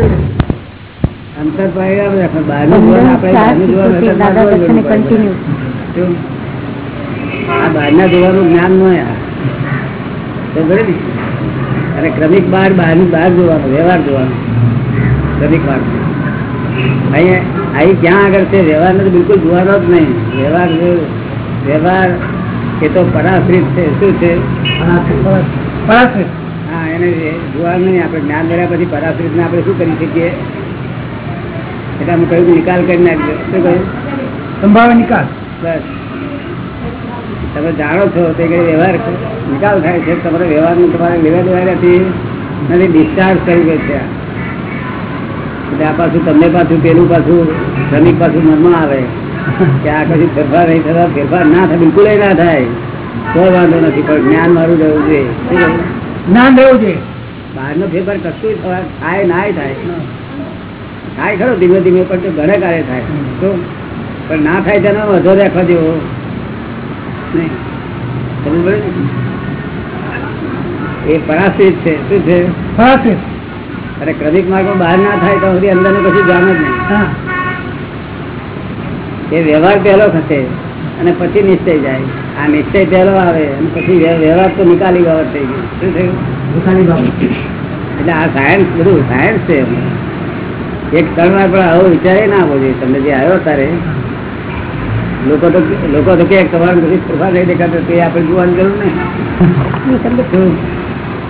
અંતર. બહારનું જોવાનું આપણે બહારનું? આ બહારના જ્ઞાન ન? અને ક્રમિક બહાર બહારની બહાર જોવાનું વ્યવહાર જોવાનો. ક્રમિક બાર. અહીંયા અહીં ક્યાં આગળ છે વ્યવહારને તો બિલકુલ જોવાનો જ નહીં. વ્યવહાર વ્યવહાર એ તો પરાશ્રિત છે. શું છે? હા એને જોવા નહીં આપણે જ્ઞાન મળ્યા પછી પરાશ્રિત ને આપણે શું કરી શકીએ? એટલે અમે કહ્યું નિકાલ કરી નાખજો. શું કહ્યું? સંભાવે નિકાલ. બસ. તમે જાણો છો તે કઈ વ્યવહાર નિકાલ થાય છે. તમારે વ્યવહારનું તમારે લેવા દેવા નથી નથી ડિસ્ચાર્જ થઈ ગયો છે. એટલે આ પાછું તમને પાછું પેલું પાછું શ્રમિક પાછું મનમાં આવે કે આ કશું ફેરફાર નહીં થતા ફેરફાર ના થાય બિલકુલ ના થાય. કોઈ વાંધો નથી પણ જ્ઞાન મારું રહેવું જોઈએ? જ્ઞાન રહેવું જોઈએ બહારનો ફેરફાર કશું થાય નાય થાય. થાય ખરો ધીમે ધીમે પણ ઘરે કાળે થાય. તો પણ ના થાય તેનો વધો રાખવા જેવો. ને? એ પરાશ્રિત છે. શું છે? અને ક્રમિક માર્ગમાં બહાર ના થાય તો સુધી અંદર કશું જાણ જ નહીં. હા. એ વ્યવહાર પહેલો થશે અને પછી નિશ્ચય જાય. આ નિશ્ચય પહેલો આવે અને પછી વ્ય- વ્યવહાર તો નિકાલી બાબત થઈ ગઈ શું થયું? બાબત એટલે આ સાયન્સ બધું સાયન્સ છે એક ક્ષણમાં પણ આવો વિચારે ના આવવો જોઈએ. તમને જે આવ્યો તારે લોકો તો લોકો તો કે તમારે બધી ફેરફાર નહીં દેખાતો તે આપણે જોવાની જરૂર નહીં. શું?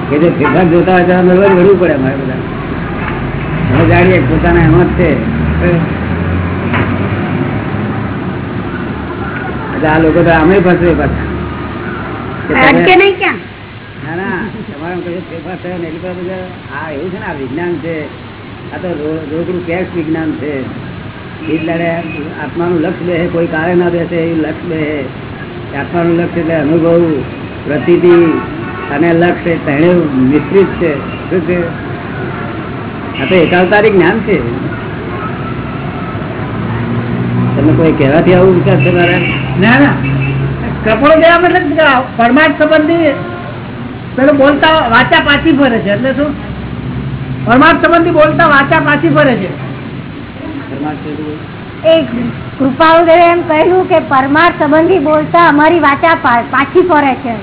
કે જો ફેરફાર જોતા હોય તો નરવા વળવું પડે અમારે બધા અમે જાણીએ પોતાના એમાં જ છે એટલે આ લોકો તો આમે ફસવે પાછા. કે તમે- અટકે નહીં ક્યાં? ના ના તમારા ફેરફાર થયો ને એટલે બધા આ એવું છે ને આ વિજ્ઞાન છે. આ તો રોગનું કેશ વિજ્ઞાન છે. એટલે આત્માનું લક્ષ્ય બે કોઈ કાળે ના બેસે એવું લક્ષ્ય બે આત્માનું લક્ષ એટલે અનુભવ પ્રતિતિ અને લક્ષ્ય તેને મિશ્રિત છે. શું છે? આ તો એકાવતારી જ્ઞાન છે. તમને કોઈ કહેવાથી આવું વિચાર છે મારા? ના ના. કપડો દેવા મતલબ પરમાર્થ સંબંધી પેલો બોલતા વાચા પાછી ફરે છે એટલે શું? પરમાર્થ સંબંધી બોલતા વાચા પાછી ફરે છે. એક કૃપાળુદેવે એમ કહ્યું કે પરમાર્થ સંબંધી બોલતા અમારી વાચા પાછી ફરે છે.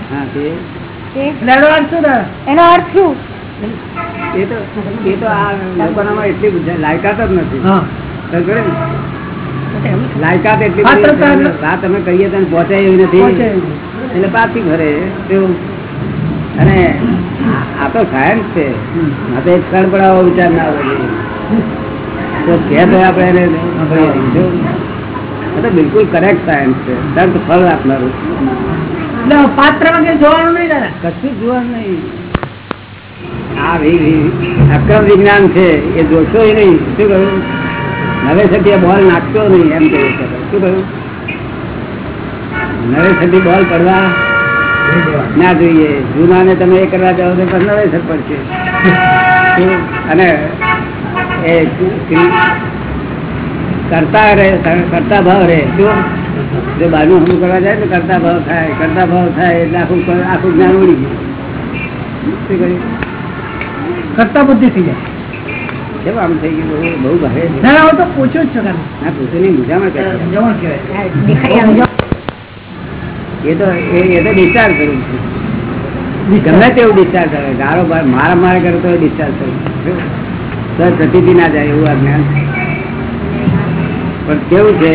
એનો અર્થ શું એનો અર્થ શું? એ તો એ તો આ લોકોનામાં એટલી બુદ્ધિ- લાયકાત જ નથી? લાયકાત એટલી આ અમે કહીએ તો પહોંચે એવી નથી. એટલે પાછી ભરે તેવું અને આ- તો સાયન્સ છે. આ તો એક ક્ષણ પણ આવો વિચાર ના આવવો તો કે આપણે એને તો બિલકુલ કરેક્ટ સાયન્સ છે. તર્ક ફળ આપનારું. પાત્ર કઈ જોવાનું નહીં દાદા? કશું જોવાનું નહીં. આ અક્રમ વિજ્ઞાન છે. એ જોશો નહીં. શું કહ્યું? નવે સતી બોલ નાખતો નહીં, એમ કહ્યું છે. શું કહ્યું? નવેસરથી બોલ પડવા ના જોઈએ. જૂના ને તમે એ કરવા જાઓ તો પણ નવે પડશે. અને એ કરતા રહે, કરતા ભાવ રહે. શું? જો બાજુ હમું કરવા જાય તો કરતા ભાવ થાય, કરતા ભાવ થાય એટલે આખું આખું જ્ઞાન ઉડી ગયું. શું કર્યું કરતા બુદ્ધિ થઈ જાય. કેમ આમ થઈ ગયું? બહુ બહુ ભારે ના ના હું તો પૂછ્યું જ છું ના પૂછો નહીં મૂંઝામણ કરે છે. જવણ કહેવાય. દેખાઈ આવજો. એ તો એ એ તો ડિસ્ચાર્જ કરું છું. ગમે તેવું ડિસ્ચાર્જ કરે ગાળો મારા મારે કરે તો ડિસ્ચાર્જ કરું તો પ્રતિથી ના જાય એવું આ જ્ઞાન. પણ કેવું છે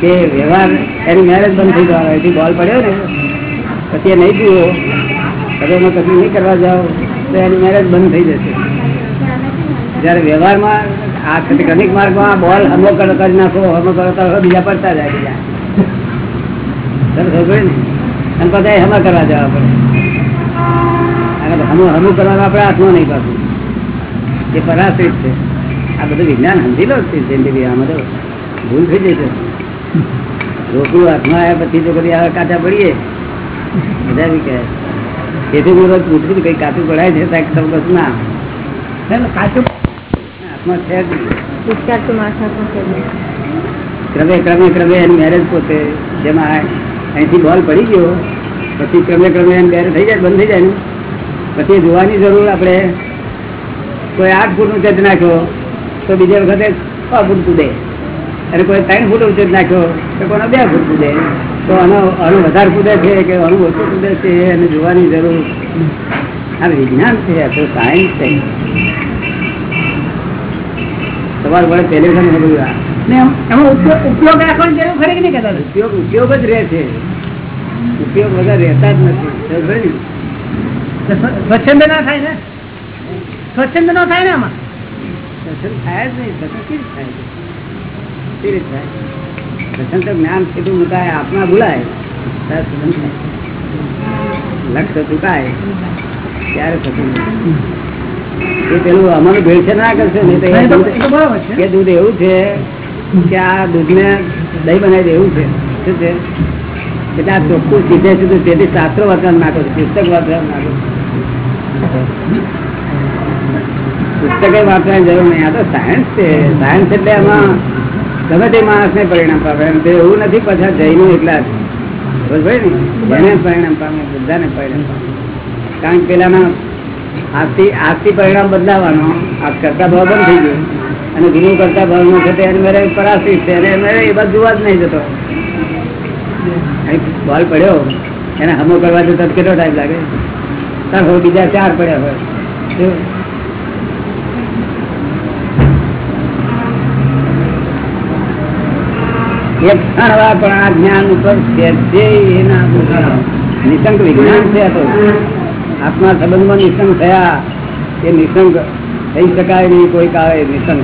કે વ્યવહાર એની મેરેજ બંધ થઈ જવાનો એથી બોલ પડ્યો ને. પછી એ નહીં પીવો હવે એમાં કશું નહીં કરવા જાઓ. તો એની મેરેજ બંધ થઈ જશે. જયારે વ્યવહારમાં આ ક્રમિક માર્ગમાં બોલ હમો કરો નાખો હમો કરો તો બીજા પડતા જાય બીજા. ને? અને કરવા જવા પડે. હમું કરવાનું આપણે હાથમાં નહીં પાછું એ પરાશ્રિત છે. આ બધું વિજ્ઞાન સમજી લો જિંદગી આમાં તો. ભૂલ થઈ જશે. રોકડું હાથમાં આવ્યા પછી જો કદી આવા કાચા પડીએ. બધા બી કહે તેથી હું કઈ કાચું પડાય છે તમે કશું ના, કાચું હાથમાં છે જ નહીં. તો હાથમાં છે ક્રમે ક્રમે ક્રમે એની મેરેજ પોતે જેમાં અહીંથી બોલ પડી ગયો પછી ક્રમે ક્રમે એની મેરેજ થઈ જાય બંધ થઈ જાય પછી જોવાની જરૂર આપણે. કોઈ આઠ ફૂટનું જ નાખ્યો તો બીજા વખતે છ ફૂટ કૂદે. અને કોઈ ત્રણ ફૂટનું જ નાખ્યો તો કોનો બે ફૂટ કૂદે. તો આનો અણુ વધારે કૂદે છે કે અણુ ઓછું કૂદે છે એને જોવાની જરૂર. આ વિજ્ઞાન છે આ તો સાયન્સ છે. તમારું વડે પહેલે વખત બધું આ. ને એમ- એમાં ઉપયોગ ઉપયોગ રાખવાની જરૂર ખરી નહીં કહેતા ઉપયોગ ઉપયોગ જ રહે છે. ઉપયોગ વગર રહેતા જ નથી. ને? સ્વચ્છંદ ના થાય ને? સ્વચ્છંદ ન થાય ને આમાં? દર્શન થાય જ નહીં. દર્શન થાય કેવી થાય દર્શન જ્ઞાન સીધું મુકાય આપના ભૂલાય. લક્ષ ચુકાય. ત્યારે. એ પેલું અમારું ભેળસેળ ના કરશે એ દૂધ- બરાબર દૂધ એવું છે કે આ દૂધને દહીં બનાવી એવું છે. શું છે? એટલે આ ચોખ્ખું સીધે સીધું તેથી શાસ્ત્રો વાંચવા નાખો છો પુસ્તક વાંચવા નાખો. પુસ્તકે વાંચવાની જરૂર નહીં આ તો સાયન્સ છે. સાયન્સ એટલે એમાં ગમે તે માણસ ને પરિણામ પામે એમ તે એવું નથી પાછા જઈને એટલા જ. પડી ને? એને પરિણામ પામે બધાને પરિણામ પામે. કારણ કે પેલાના આજથી આજથી પરિણામ બદલાવાનો. આ કરતા ભાવ બંધ થઈ ગયો. અને ગુરુ કરતા ભાવનો છે તે એને મેરે પરાશ્રિત છે. અને મેરે એ બાજુ જોવા જ નહીં જતો. બોલ પડ્યો. એને હમો કરવા જતો કેટલો ટાઈમ લાગે? તાર હવે બીજા ચાર પડ્યા હોય. એક ક્ષણ વાર પણ આ જ્ઞાન ઉપર છે એના નિશંક વિજ્ઞાન છે તો. આત્મા સંબંધમાં નિસંગ થયા એ નિસંગ થઈ શકાય નહીં કોઈ કાળે નિસંગ.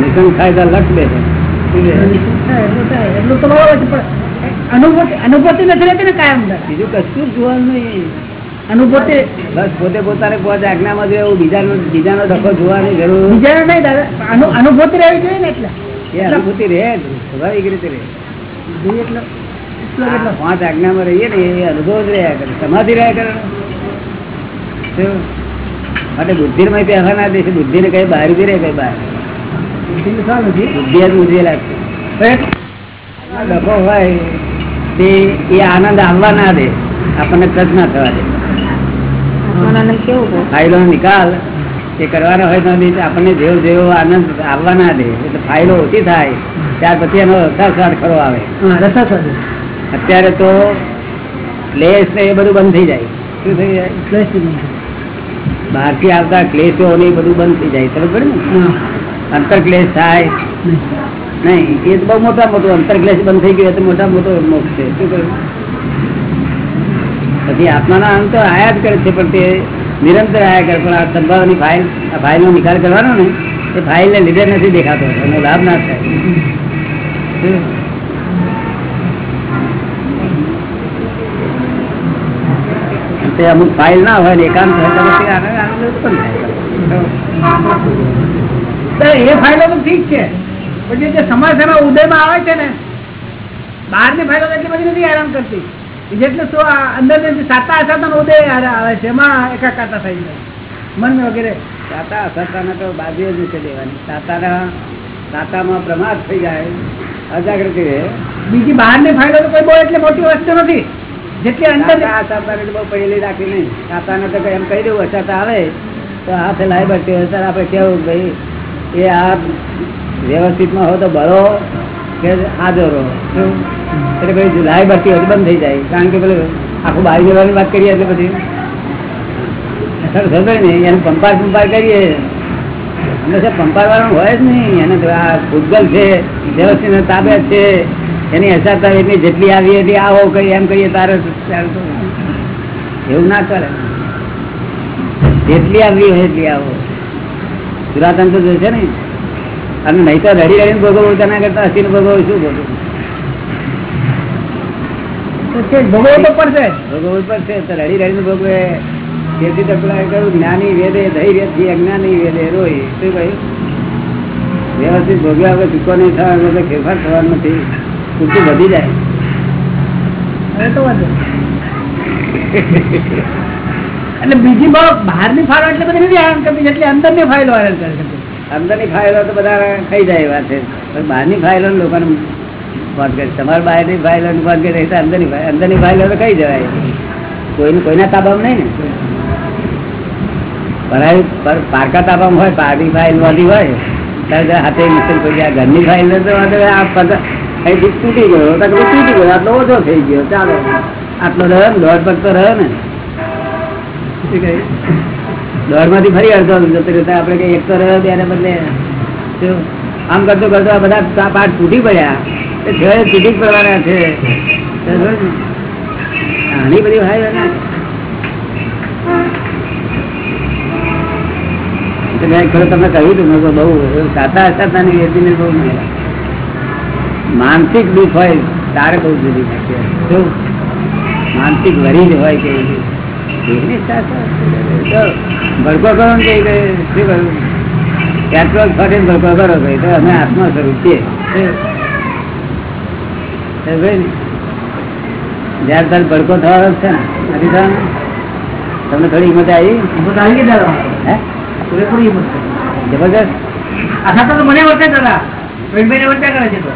નિસંગ થાય તો લક્ષ પણ અનુભૂતિ અનુભૂતિ નથી રહેતી ને કાયમ બીજું કશું જોવાનું નહીં. અનુભૂતિ બસ પોતે પોતાને પોતે આજ્ઞામાં રહેવું બીજાનો બીજાનો ધક્કો જોવાની જરૂર. બીજાને નહીં દાદા અનુભૂતિ રહેવી જોઈએ ને એટલે. એ અનુભૂતિ રહે સ્વાભાવિક રીતે રહે. એટલે. પાંચ આજ્ઞામાં રહીએ ને એ અનુભવ જ રહ્યા કરે. સમાધિ રહ્યા કરે. માટે બુદ્ધિ માં પહેલા ના દેશે. બુદ્ધિ ને કઈ બહાર ઊભી રહે કઈ બહાર. બુદ્ધિનું સારું છે. બુદ્ધિ જ બુદ્ધિ લાગશે ડબો હોય તે એ આનંદ આવવા ના દે. આપણને કદ ના થવા દે. ફાઇલો નો નિકાલ. એ કરવાનો હોય તો આપણને જેવો જેવો આનંદ આવવા ના દે. એટલે ફાઇલો ઓછી થાય. ત્યાર પછી એનો રસાસ્વાદ ખરો આવે. હા રસા સાધુ અત્યારે તો ક્લેશ ને એ બધું બંધ થઈ જાય. શું થઈ જાય? ક્લેશ. બહારથી આવતા ક્લેશો ને એ બધું બંધ થઈ જાય. સમજ ને? હા. અંતર ક્લેશ થાય. નહીં. એ તો બહુ મોટા મોટું. અંતર ક્લેશ બંધ થઈ ગયો એ તો મોટા મોટો મોક્ષ છે. શું કહ્યું? પછી આત્માના અંત આયા જ કરે છે પણ તે નિરંતર આયા કરે. પણ આ સદભાવની ફાઇલ આ ફાઇલનો નિકાલ કરવાનો ને એ ફાઇલને લીધે નથી દેખાતો એનો લાભ ના થાય શું? તે અમુક ફાઇલ ના હોય ને એકાંત હોય તો પછી આનંદ ઉત્પન્ન થાય. એ ફાઇલો તો ઠીક છે. પછી જે સમાજમાં ઉદયમાં આવે છે ને બહારની ફાઇલો એટલી બધી નથી આરામ કરતી. જેટલું શું અંદર સાતા અસાતા ઉદય આવે છે એમાં એકાકાતા થઈ જાય મન વગેરે. સાતા અસતાને તો બાજુ જ નથી દેવાની. સાતાના સાતામાં પ્રમાદ થઈ જાય અજાગૃતિ રહે. બીજી બહારની ફાઇલો તો કોઈ બહુ એટલી મોટી વસ્તુ નથી. જેટલી અંદર સાતા બહુ પહેલી રાખી નહીં. સાતાને તો એમ કહી દેવું અસાતા આવે. તો હાથે લાઈ બચે ત્યારે આપણે કેવું ભાઈ? એ આ વ્યવસ્થિતમાં હોય તો ભરો કે હાજર રહો? એટલે ભાઈ લાઈ બચી હોય બંધ થઈ જાય. કારણ કે પેલું આખું બહાર જવાની વાત કરીએ એટલે પછી ખબર એને પંપાર પંપાર કરીએ. હંમેશા પંપાર વાળો હોય જ નહીં. એને આ ભૂતગલ છે વ્યવસ્થિત તાબે છે. એની અસાતા એટલી જેટલી આવી એટલી આવો કઈ એમ કહીએ તારે એવું ના કરે. જેટલી આવી હોય એટલી આવો. પુરાતન તો છે ને. અને નહીં તો રડી રડીને ભોગવવું તેના કરતા હસીને ભોગવવું શું જ, ભોગવવું તો પડશે. ભોગવવું પડશે તો રડી રડીને ભોગવે. તેથી તો પેલા કહ્યું જ્ઞાની વેદે ધૈર્યથી અજ્ઞાની વેદે રોય. શું કહ્યું? વ્યવસ્થિત ભોગવ્યા વગર ચૂકો નહીં થવાનો તો ફેરફાર થવાનો નથી. ચૂકું વધી જાય. એટલે બીજી બહારની ફાળો એટલે બધી નથી આરામ કરતી એટલે અંદરની ફાઇલો આરામ કરે અંદરની ફાઇલો તો બધા ખાઈ જાય એવા છે. પણ બહારની ફાઇલો લોકોને ફોન કરે તમારે બહારની ફાઇલો ફોન કરે અંદરની અંદરની ફાઇલો તો ખાઈ જવાય. કોઈનું કોઈના તાબામાં નહીં ને. ભરાય પર- પારકા તાબામાં હોય પારની ફાઇલ વાળી હોય ત્યારે હાથે મુશ્કેલ પડી જાય. ઘરની ફાઇલ તો આ અહીંથી તૂટી ગયો તૂટી ગયો આટલો ઓછો થઈ ગયો ચાલો. આટલો રહ્યો ને દોઢ પગ તો રહ્યો ને. દોઢમાંથી ફરી અડધો જતો રહ્યો આપડે કઈ એક તો રહ્યો ત્યારે બદલે આમ કરતો કરતો આ બધા પાઠ તૂટી પડ્યા. એ છેવટે તૂટી જ પડવાના છે. ઘણી બધી ભાઈ ને તો ખરું તમને કહ્યું હતું મેં તો બહુ સાતા હતા બહુ નહીં. માનસિક દુઃખ હોય તારે બહુ જુદી નાખે માનસિક વરી જ હોય કે ભડકો કરો ને કે શું કરું? પેટ્રોલ ફરીને ભડકો કરો ભાઈ તો અમે આત્મા સ્વરૂપ છીએ જયારે તારે ભડકો થવાનો છે ને નથી થવાનો? તમને થોડી હિંમત આવી? હિંમત આવી ગઈ દાદા હે? પૂરેપૂરી હિંમત છે. જબરદસ્ત આ સાથે તો મને વર્તે દાદા. પ્રવીણભાઈને વર્ત્યા કરે છે તો.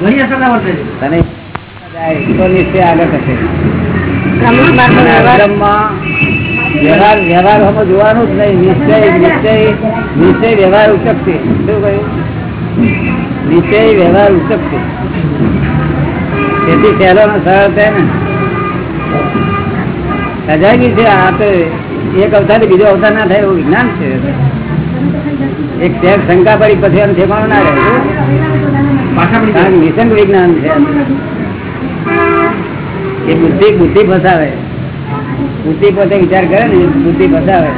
ઘણી અસરના વર્તે છે. તને તો નિશ્ચય આગળ થશે. વ્યવહાર વ્યવહાર વ્યવહાર જોવાનું જ નહીં. નિશ્ચય નિશ્ચય નિશ્ચય વ્યવહાર ઉચકશે. શું કહ્યું? નિશ્ચય વ્યવહાર ઉચકશે. તેથી સહેલો નો સરળ છે ને. સજાગી છે. આ તો એક અવતાર બીજો અવતાર ના થાય એવું વિજ્ઞાન છે. એક શેર શંકા પડી પછી એમ ઠેકાણું ના રહે. નિસંગ વિજ્ઞાન છે. એ બુદ્ધિ બુદ્ધિ ફસાવે. બુદ્ધિ પોતે વિચાર કરે ને બુદ્ધિ ફસાવે.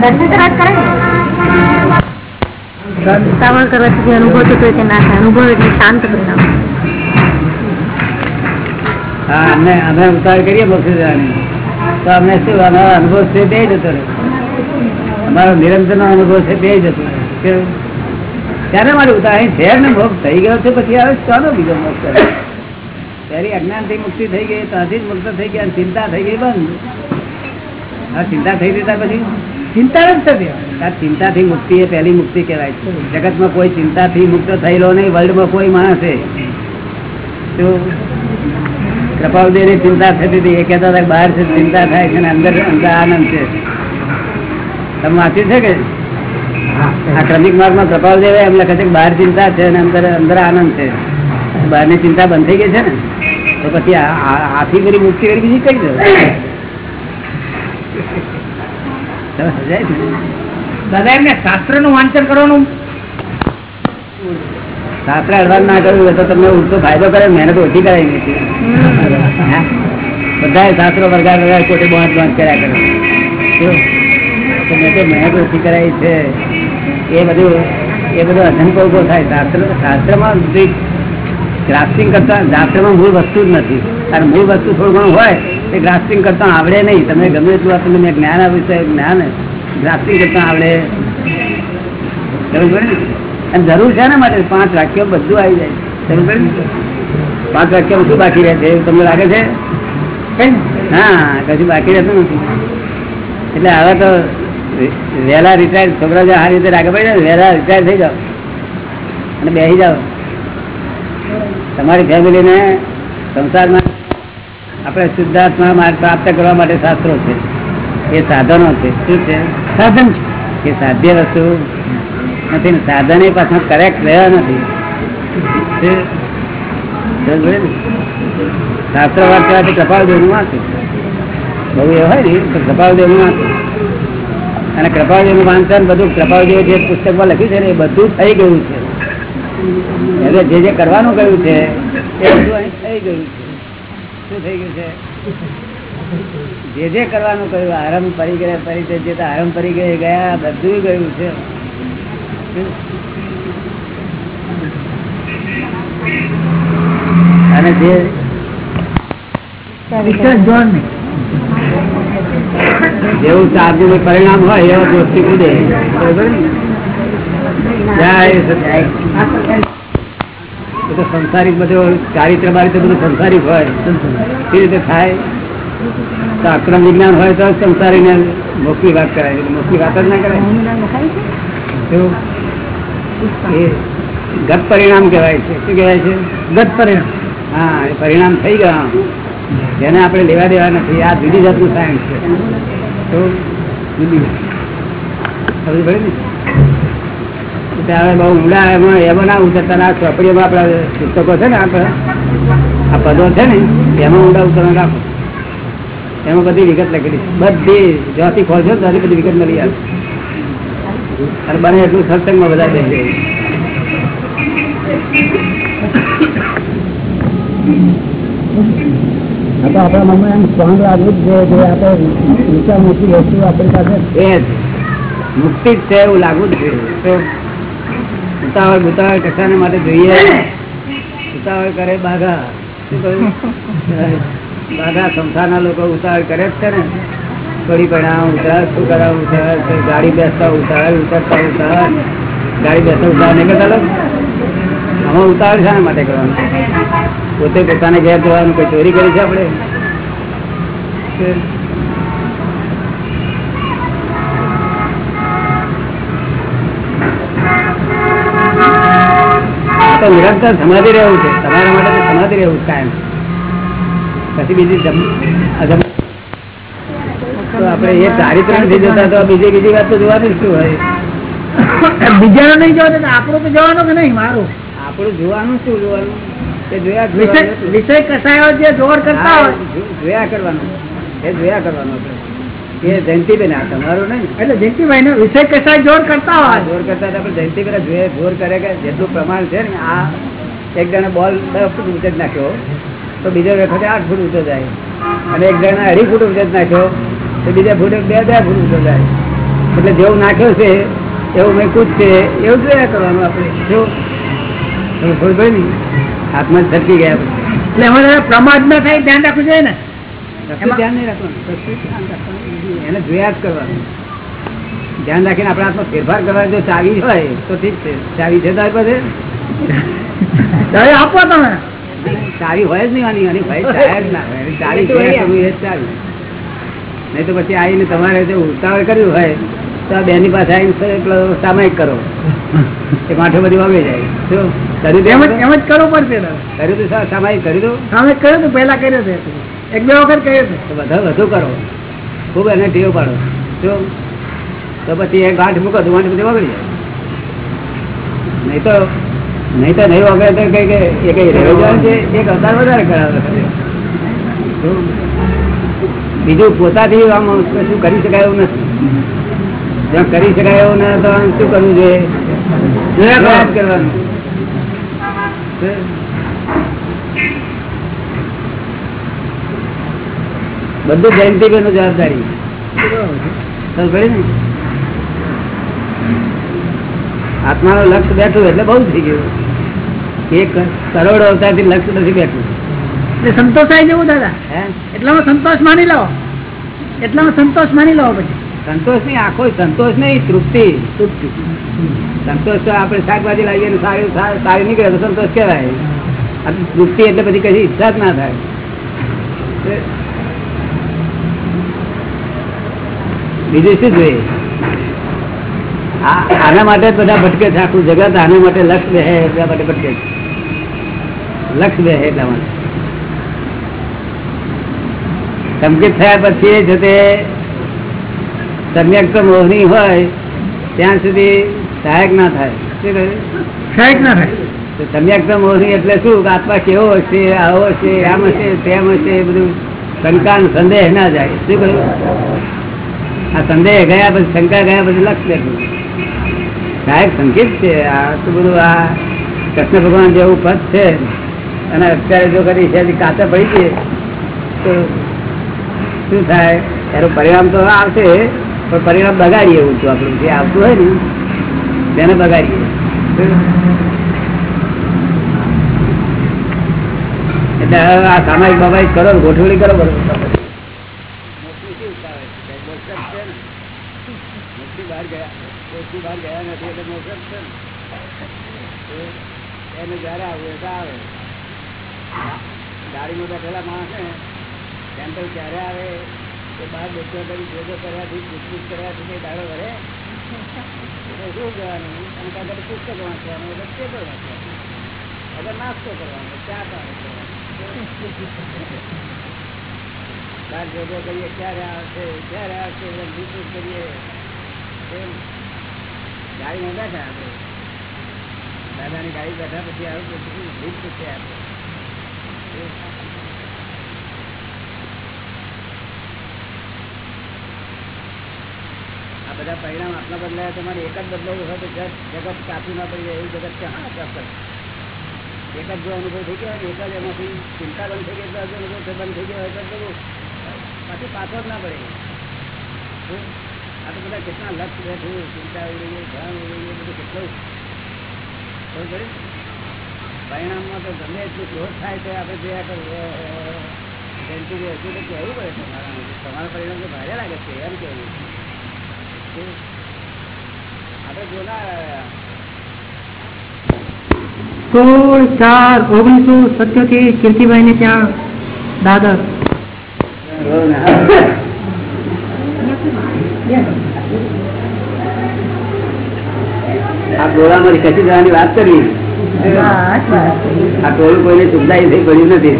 દર્શન કરવા કરે ઉતાવળ કરવાથી જે અનુભવ થતો તે ના થાય. અનુભવ એટલે શાંત પરિણામ હા અમે અમે કરીએ મોક્ષ તો અમને અનુભવ છે તે જતો રહે અનુભવ છે તે જતો રહે? ત્યારે મારે ઉતાર છે ને મોક્ષ થઈ ગયો છે, પછી આવે ચાલો બીજો મોક્ષ કરે? ત્યારે અજ્ઞાનથી મુક્તિ થઈ ગઈ, ત્યાંથી મુક્ત થઈ ગયા, ચિંતા થઈ ગઈ, બંધ. આ ચિંતા થઈ ગઈ પછી ચિંતા જ થતી ચિંતાથી મુક્તિ એ પહેલી મુક્તિ કહેવાય છે. જગતમાં કોઈ ચિંતાથી મુક્ત થયેલો નહીં વર્લ્ડમાં કોઈ માણસ તો કૃપાલદેવ ચિંતા થતી હતી, એ કહેતા હતા બહાર છે, ચિંતા થાય છે અંદર અંદર આનંદ છે. તમે વાંચ્યું છે કે? આ ક્રમિક માર્ગમાં કૃપાલદેવ એમ લખે છે કે બહાર ચિંતા છે અને અંદર અંદર આનંદ છે. બહારની ચિંતા બંધ થઈ ગઈ છે ને? તો પછી આથી બધી મુક્તિ કરી બીજી કઈ દે સમજાય? દાદા એમને શાસ્ત્રનું વાંચન કરવાનું? શાસ્ત્ર અડવાન ના કરવું તો તમને ઉડતો ફાયદો કરે મહેનત ઓછી કરાવી નથી બધા શાસ્ત્રો વરગાર વર્ગા કોટી બાંધ બાંધ કર્યા કરે. મેં તો મહેનત ઓછી કરાવી છે. એ બધું એ બધું અધંકો ઊભો થાય. શાસ્ત્ર શાસ્ત્રમાં ગ્રાફ્ટિંગ કરતા શાસ્ત્રમાં મૂળ વસ્તુ જ નથી. કારણ મૂળ વસ્તુ થોડું ઘણું હોય એ ગ્રાફ્ટિંગ કરતા આવડે નહીં. તમે ગમે એટલું આ તમને જ્ઞાન આપ્યું છે જ્ઞાન ગ્રાફ્ટિંગ કરતા આવડે. અને જરૂર છે ને માટે? પાંચ વાક્યો બધું આવી જાય. પાંચ વાક્યમાં શું બાકી રહે છે. તમને લાગે છે? હા કશું બાકી રહેતું નથી. એટલે હવે તો વહેલા રિટાયર છોકરા જો સારી રીતે રાખે પડે વહેલા રિટાયર થઈ જાઓ. અને બેસી જાઓ. તમારી ફેમિલીને સંસારમાં આપણે શુદ્ધાત્મા પ્રાપ્ત કરવા માટે શાસ્ત્રો છે. એ સાધનો છે. શું છે? સાધન છે. એ સાધ્ય વસ્તુ નથી ને, સાધન એ પાછા કરેક્ટ રહ્યા નથી? શાસ્ત્ર વાંચવાથી કપાળદેવનું વાંચું બહુ એ હોય ને તો કપાળ દેવું વાંચું અને કૃપાળદેવનું વાંચન બધું કૃપાળદેવ જે પુસ્તકમાં લખ્યું છે ને, એ બધું થઈ ગયું છે. એટલે જે જે કરવાનું કહ્યું છે, એ બધું થઈ ગયું છે. શું થઈ ગયું છે? જે જે કરવાનું કહ્યું આરંભ પરી ગયા પરી જે તો આરંભ પરી ગયા ગયા બધું ગયું છે. અને જે જેવું ચાર્જિંગનું પરિણામ હોય એવો દોસ્તી કુદે. તો સંસારિક બધો ચારિત્ર બારિત્ર બધું સંસારિક હોય. કેવી રીતે થાય. તો વિજ્ઞાન હોય તો સંસારી ને મોકલી વાત કરાય મોકલી વાત જ ના કરાય. ગત પરિણામ કહેવાય છે. શું કહેવાય છે? ગત પરિણામ. હા એ પરિણામ થઈ ગયા જેને આપણે લેવા દેવા નથી. આ જુદી જાતનું સાયન્સ છે. તો જુદી. સમજ પડે ને? ત્યારે બહુ ઊંડા એમાં એમાં ના ઉતરતા. આ ચોપડીઓમાં આપણા પુસ્તકો છે ને આપણા આ પદો છે ને એમાં ઊંડા ઉતરવા રાખો. એમાં બધી વિગત લખેલી બધી જ્યાંથી ખોલશો ત્યાંથી બધી વિગત મળી આવે. અને બને એટલું સત્સંગમાં બધા બેસે આ તો આપણા મનમાં એમ સ્ટ્રોંગ લાગવું જ જોઈએ આપણે ઊંચા મોટી વસ્તુ આપણી પાસે એ મુક્તિ જ છે એવું લાગવું જ જોઈએ. તો ઉતાવળ ઉતાવળ કશાને માટે જોઈએ. ઉતાવળ કરે બાઘા શું કહ્યું? બાઘા સંસારના લોકો ઉતાવળ કરે જ છે ને. થોડી પડાવ ઉતાર શું કરાવ ઉતાર ગાડી બેસતા ઉતાર ઉતરતા ઉતાર ગાડી બેસતા ઉતાર નહીં કરતા આમાં ઉતાવળ શાના માટે કરવાનું? પોતે પોતાને ઘેર જવાનું કોઈ ચોરી કરી છે આપણે? તો નિરંતર સમાધિ રહેવું છે. તમારા માટે સમાધિ રહેવું કાયમ. પછી બીજી આપણે એ ચારિત્ર નથી જોતા તો બીજી બીજી વાત તો જોવાની શું હોય. બીજાનો નહીં જોવા આપણું તો જવાનું કે નહીં મારું? આપણું જોવાનું શું જોવાનું? એ જોયા જ વિષય કસાયો જે જોર કરતા હોય. જોયા કરવાનું. એ જોયા કરવાનું એ જયંતિબેન આ તમારું નહીં? એટલે જયંતિભાઈ ને વિષય કસાય જોર કરતા હોય. જોર કરતા હતા પણ જોયે જોર કરે કે જેટલું પ્રમાણ છે ને આ એક જણે બોલ દસ જ નાખ્યો. તો બીજા વખતે આઠ ફૂટ ઊંચો જાય. અને એક જણા અઢી ફૂટ ઊંચો નાખ્યો તો બીજા ફૂટે બે બે ફૂટ ઊંચો જાય. એટલે જેવું નાખ્યો છે એવું મેં છે એવું જોયા કરવાનું આપણે. શું? ખબર ને? હાથમાં જ ગયા એટલે એમાં પ્રમાદ ના થાય ધ્યાન રાખવું જોઈએ ને? ધ્યાન નહીં રાખવાનું. એને જોયા જ કરવાનું. ધ્યાન રાખીને આપણે હાથમાં ફેરફાર કરવા જો ચાવી હોય તો ઠીક છે. ચાવી છે તારી પાસે આપો તમે. ચાવી હોય જ નહીં આની આની ભાઈ ચાયા જ ના હોય એ નહીં તો પછી આવીને તમારે જો ઉતાવળ કર્યું હોય તો આ બેની પાસે આવીને સામાયિક કરો. એ માથે બધી વાગે જાય. શું? કર્યું એમ જ એમ જ કરવું પડશે કર્યું તું સામાયિક કર્યું તું સામે કર્યું હતું પહેલા કર્યું હતું એક બે વખત કર્યું તો બધા વધુ કરો. ખૂબ એને ટેવ પાડો. શું? તો પછી એ ગાંઠ મૂકો તો ગાંઠ બધી વગડી જાય. નહીં તો નહીં તો નહીં વગર તો કઈ એ કઈ રહેવું છે એક અવતાર વધારે કરાવે બીજું પોતાથી આમ શું કરી શકાય એવું નથી. જ્યાં કરી શકાય એવું ના તો શું કરવું જોઈએ? પ્રયાસ જ કરવાનું? બધું જયંતિ નું જવાબદારી. આત્માનું લક્ષ્ય બેઠું એટલે બહુ થઈ ગયું. એક કરોડ અવતારથી લક્ષ નથી બેઠું સંતોષાઈ જવું દાદા? એટલામાં સંતોષ માની લો. એટલામાં સંતોષ માની લો પછી. સંતોષ નહીં આખો સંતોષ નહીં તૃપ્તિ તૃપ્તિ. સંતોષ તો આપણે શાકભાજી લાવીએ સારી સારી નીકળે તો સંતોષ કહેવાય. તૃપ્તિ એટલે પછી કઈ ઈચ્છા જ ના થાય. બીજું શું જોઈએ? આ- આના માટે જ બધા ભટકે છે આખું જગત આના માટે લક્ષ રહે એટલા માટે ભટકે છે. લક્ષ બે એટલા માટે સંકેત થયા પછી છે તે સમ્યક તો મોહની હોય ત્યાં સુધી સહાયક ના થાય. સહાયક ના થાય. સમ્યક તો મોહની એટલે શું? કે આત્મા કેવો હશે આવો હશે આમ હશે તેમ હશે એ બધું શંકા સંદેહ ના જાય. શું કહ્યું? આ સંદેહ ગયા પછી શંકા ગયા પછી લક્ષ બેઠું સાહેબ સંકેત છે. આ તો બધું આ કૃષ્ણ ભગવાન જેવું પદ છે. અને અત્યારે જો કદી છે કાચે પડી છે, તો શું થાય? એનું પરિણામ તો આવશે, પણ પરિણામ બગાડીએ એવું છું આપણું. જે આવતું હોય ને, તેને બગાડીએ. એટલે આ સામાયિક બામાયિક કરો ગોઠવણી કરો બરોબર એને જયારે આવું એટલે આવે. ગાડીમાં બેઠેલા માણસ ને સેમ્પલ ક્યારે આવે? કે બાર બેઠો કરી જોજો કર્યાથી, પૂછપૂછ કર્યાથી કઈ દાડો વરે એટલે શું કહેવાનું? અને કાંઈ પુસ્તક વાંચવાનું એટલે પેપર વાંચવાનું અગર નાસ્તો કરવાનો ચા પાણી બાર જોજો કરીએ, ક્યારે આવશે? ક્યારે આવશે? એટલે પૂછપૂછ કરીએ. એમ. ગાડીમાં બેઠા આપણે. દાદાની ગાડી બેઠા પછી આવું બધું ભૂખ પૂછે આપણે. આ બધા પરિણામ આટલા બદલાયા, તમારે એક જ બદલાયું હોય તો જગત કાપી ના પડી જાય, એવું જગત ક્યાં ચોક્કસ. એક જ જો અનુભવ થઈ ગયો હોય એક જ એમાંથી ચિંતા બંધ થઈ ગઈ તો અનુભવ બંધ થઈ ગયો હોય તો પાછું પાછો જ ના પડે. આ તો બધા કેટલા લક્ષ બેઠું, ચિંતા ઉડી ગઈ, ધ્યાન ઉડી ગયું, બધું કેટલું. ખબર પડી? પરિણામમાં તો ગમે એટલું ક્રોધ થાય તો આપણે જોયા કરવું જયંતિ હજુ તો કહેવું પડે તમારા તમારા પરિણામ તો ભારે લાગે છે એમ કેવું શું? આપણે જોનાર સોળ ચાર ઓગણીસો સત્યોતેર કીર્તિભાઈ ને ત્યાં દાદર. આ ગોળામાં ખસી જવાની વાત કરી. આ ટોળું કોઈને સુખદાયી થઈ પડ્યું નથી.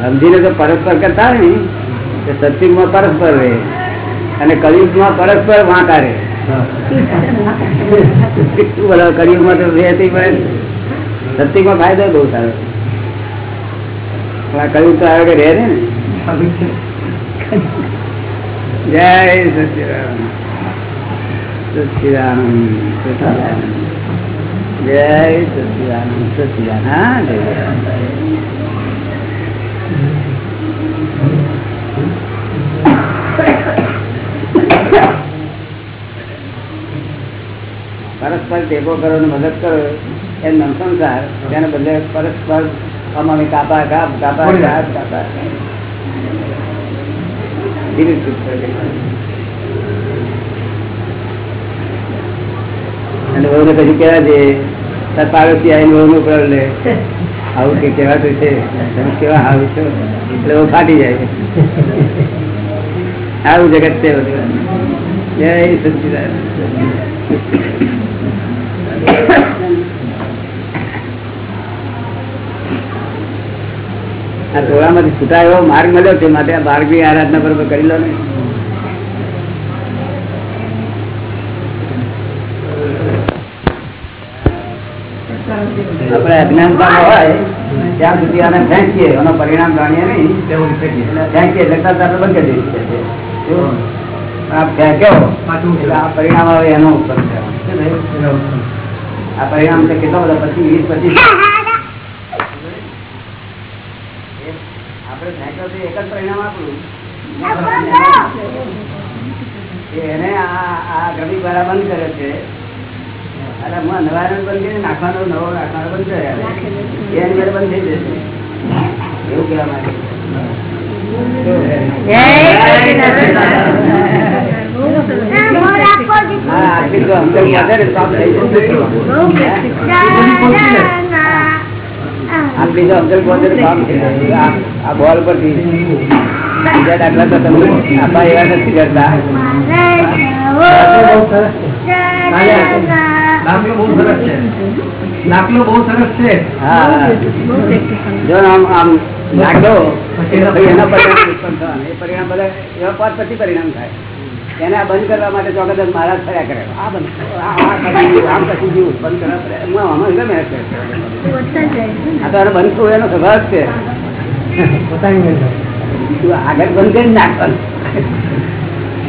સમજીને તો પરસ્પર કરતા હોય ને તો સત્યુગમાં પરસ્પર રહે. અને કલયુગમાં પરસ્પર વાંકા રહે. શું બોલો કલયુગમાં તો રહેતી પડે સત્યુગમાં ફાયદો બહુ સારો કયું તો આવે કે રહે ને? જય સચિરામ જય હા પરસ્પર ટેકો કરો ને મદદ કરો. એ નમસંસાર તેને બદલે પરસ્પર અમારી કાપા કાપ કાપા કાપ કાપા ધીરે ધીરે અને બહુ પછી કેવા છે તાર પાડોશી આવીને બહુ નું ઉપર લે. આવું કે કહેવાતું છે? તમે કેવા આવું છો? એટલે બહુ ફાટી જાય આવું જગત છે બધું. જય સચિદાન આ ટોળામાંથી છૂટા એવો માર્ગ મળ્યો છે માટે આ માર્ગની આરાધના બરોબર કરી લો ને. આપણે અજ્ઞાનતામાં હોય ત્યાં સુધી આને ફેંકીએ એનો પરિણામ જાણીએ નહીં. ફેંકીએ. આપણે બંધ કરી દઈએ. આ પરિણામ આવે એનો ઉપર? આ પરિણામ કેટલો બધા પછી વીસ પચીસ. આપણે તો એક જ પરિણામ આપણું એને આ આ ગમી દ્વારા બંધ કરે છે. અને હું નવારણ બંધ કરીને નાખવાનો નવો નાખવાનો બંધ કરે એની મેળે બંધ થઈ જશે. એવું કહેવા માટે હા તો અંદર પહોંચે ને થઈ જશે. અંદર આમ આ- આ બોલ પરથી. બીજા દાખલા તો તમે આપા એવા નથી કરતા. દાખલો બહુ સરસ છે. હા. જો આમ આમ નાખો પછી એના પરિણામ ઉત્પન્ન થવાના. એ પરિણામ બધા એવા પાંચ પછી પરિણામ થાય. એને આ બંધ કરવા માટે ચોક્કસ મહારાજ થયા કરે. આ બંધ આ- આ આમ કરી દીધું, બંધ કરવા પડે. હું આમાં એટલે. મહેનત આ તો બંધ થવું એનો સ્વભાવ છે. તું આગળ બંધ કરી નાખવાનું.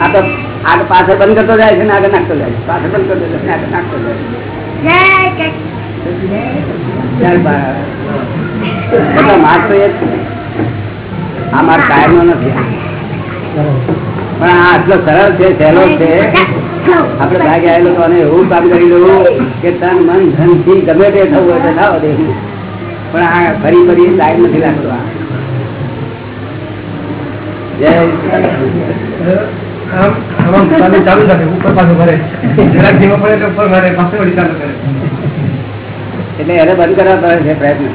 આ તો આગળ પાછળ બંધ કરતો જાય છે ને આગળ નાખતો જાય છે. પાછળ બંધ કરતો જાય ને આગળ નાખતો જાય છે. માર્ગ તો એ જ છે. આ મારા કાયમ નો નથી પણ આ આટલો સરળ છે સહેલો છે. આપડે ભાગે આવેલો તો અને એવું કામ કરી લેવું કે તન મન ધનથી ગમે તે થવું હોય તો થાવ દે. પણ આ ફરી ફરી ટાઈમ નથી લાગતો. આ જય ચાલુ રાખે ઉપર પાછું ભરે. જરાક ધીમો પડે તો ઉપર ભરે પાસે વળી ચાલુ કરે. એટલે એને બંધ કરવા પડે છે પ્રયત્ન.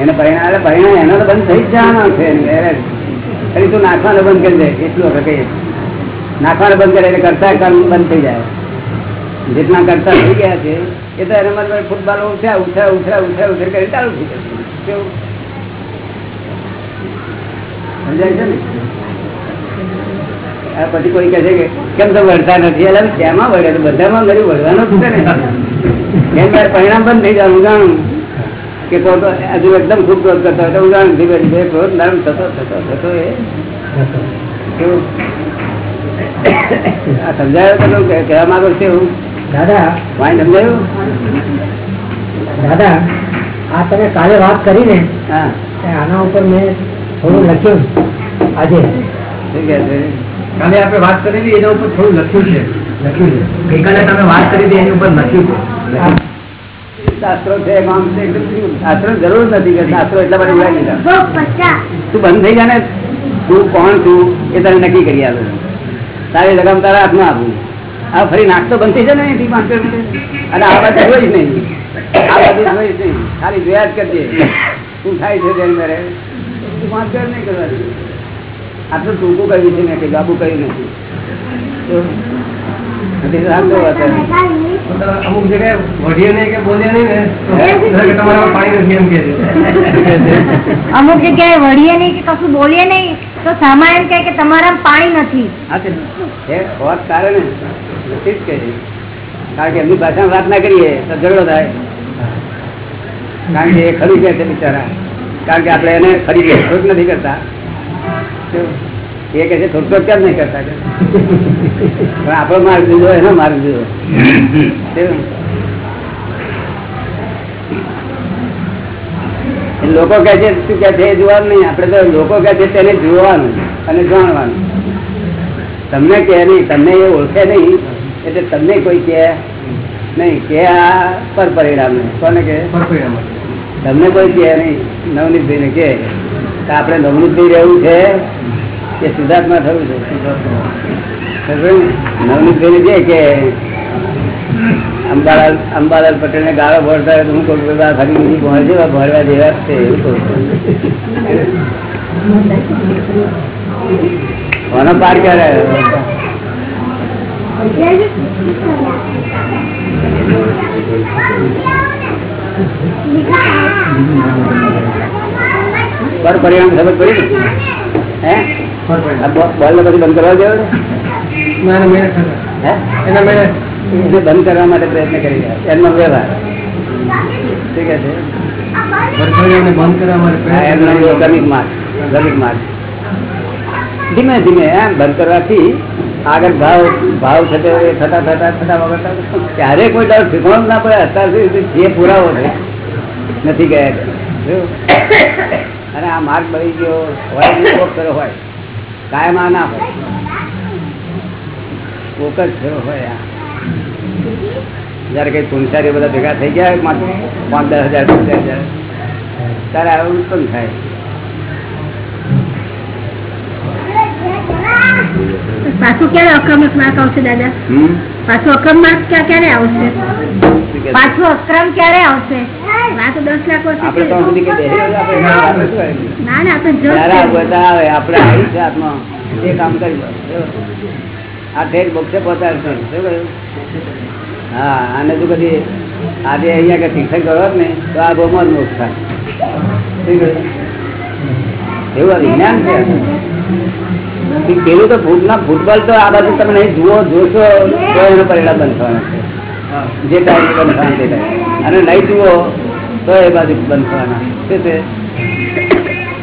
એને પરિણામ એટલે પરિણામ એનો તો બંધ થઈ જ જવાનો છે એને ખાલી તું નાખવાનું બંધ કરી દે, એટલું આપણે કહીએ. નાખવાનું બંધ કરે એટલે કરતા કર્મ બંધ થઈ જાય. જેટલા કરતા થઈ ગયા છે, એ તો એના માટે ફૂટબોલ ઉઠ્યા ઉઠ્યા ઉઠ્યા ઉઠ્યા ઉઠે કરી ચાલુ થઈ સમજાય છે ને? પછી કોઈ કહે છે કે, કેમ તો વળતા નથી? એટલે શેમાં વળે? બધામાં ગરીબ વળવાનું છે ને. એમ પરિણામ બંધ થઈ જાય ઉદાહરણ કે હજુ એકદમ ખૂબ ક્રોધ કરતા હોય ઉદાહરણ ધીમે ધીમે ક્રોધ નરમ થતો થતો થતો એ. આ સમજાયો તમે કહેવા માંગો છો એવું? દાદા. વાંઈ સમજાયું? દાદા આ તમે કાલે વાત કરી ને હા આના ઉપર મેં થોડું લખ્યું આજે. કાલે આપણે વાત કરી હતી એના ઉપર થોડું લખ્યું છે. લખ્યું છે. ગઈકાલે તમે વાત કરી હતી એની ઉપર લખ્યું છે. શાસ્ત્રો છે છે શાસ્ત્રો જરૂર નથી કે શાસ્ત્રો એટલા બધા ઉડાવી દીધા. તું બંધ થઈ જાય ને તું કોણ છું એ તને નક્કી કરી આપે. તારી રકમ તારા હાથમાં આપું આ ફરી નાખતો બંધ થઈ જાય ને અને આ બાજુ જોઈશ નહીં. આ બાજુ જોઈશ નહીં. ખાલી જોયા જ કરજે. શું થાય છે તેની મેરે? તું પાંચ કિલો નહીં કરવાની. આટલું ટૂંકું કહ્યું છે મેં કે ગાબુ કહ્યું નથી. અમુક જગ્યાએ વઢીએ નહીં કે બોલીએ નહીં ને તો પાણી નથી એમ કે અમુક જગ્યાએ વળીએ નહીં કે કશું બોલીએ નહીં તો સામા એમ કહે કે તમારા પાણી નથી. હોત જ કહી. કારણ કે એમની ભાષામાં વાત ના કરીએ તો ઝઘડો થાય. કારણ કે એ ખરી ગયા છે બિચારા. કારણ કે આપણે એને ખરી ગયા નથી કરતા. એ કહે છે થોડું કેમ નહીં કરતા કે? પણ આપણો માર્ગ જુદો એનો માર્ગ જુદો લોકો કહે છે શું કે છે એ જોવાનું નહીં. આપણે તો લોકો કહે છે તેને જોવાનું અને જાણવાનું. તમને કે નહીં તમને એ ઓળખે નહીં એટલે તમને કોઈ કે નહીં. કે આ પર પરિણામ નહીં. કોને કે તમને કોઈ કે નહીં. નવનીતભાઈ ને કે આપણે નવનીતભાઈ રહેવું છે. કે સિદ્ધાર્થમાં થવું છે ખબર ને? નવનીતભાઈ ને કે અંબાલાલ અંબાલાલ પટેલ ને ગાળો ભરતા હોય તો હું કહું કે આ ફરી બીજી ભણ જેવા ભરવા જેવા જ છે એવું કહું છું કોનો પાર ક્યારે આવ્યો? પર પરિણામ ખબર પડી ને? હે બંધ કરવા ને? એને બંધ કરવા માટે પ્રયત્ન કરી રહ્યા. એમનો વ્યવહાર. ઠીક છે? ધીમે ધીમે એમ બંધ કરવાથી આગળ ભાવ ભાવ થતો એ થતા થતા થતા વગર ક્યારે કોઈ ડર શીખવાનું ના પડે અત્યાર સુધી જે પુરાવો છે નથી ગયા. અને આ માર્ગ બળી ગયો હોય કર્યો હોય. કાયમ આ ના હોય. કોક જ થયો હોય જયારે કઈ પુનસારી બધા ભેગા થઈ ગયા પાંચ દસ હજાર પંદર હજાર ત્યારે આવું ઉત્પન્ન થાય. પાછું ક્યારે અક્રમિક માર્ક આવશે દાદા? પાછું અક્રમ માર્ક ક્યાં ક્યારે આવશે? પાછું અક્રમ ક્યારે આવશે? અને જો આજે અહીંયા શિક્ષણ કરો ને તો આ બહુમાં જ મોક્ષ થાય. એવું વિજ્ઞાન છે? પેલું તો ફૂટબોલ તો આ બાજુ તમે નહીં જુઓ જોશો તો એનું પરિણામ બંધ થવાનું છે. જે ટાઈમ બંધ થવાનું તે time. અને નહીં જુઓ તો એ બાજુ બંધ થવાના. શું છે?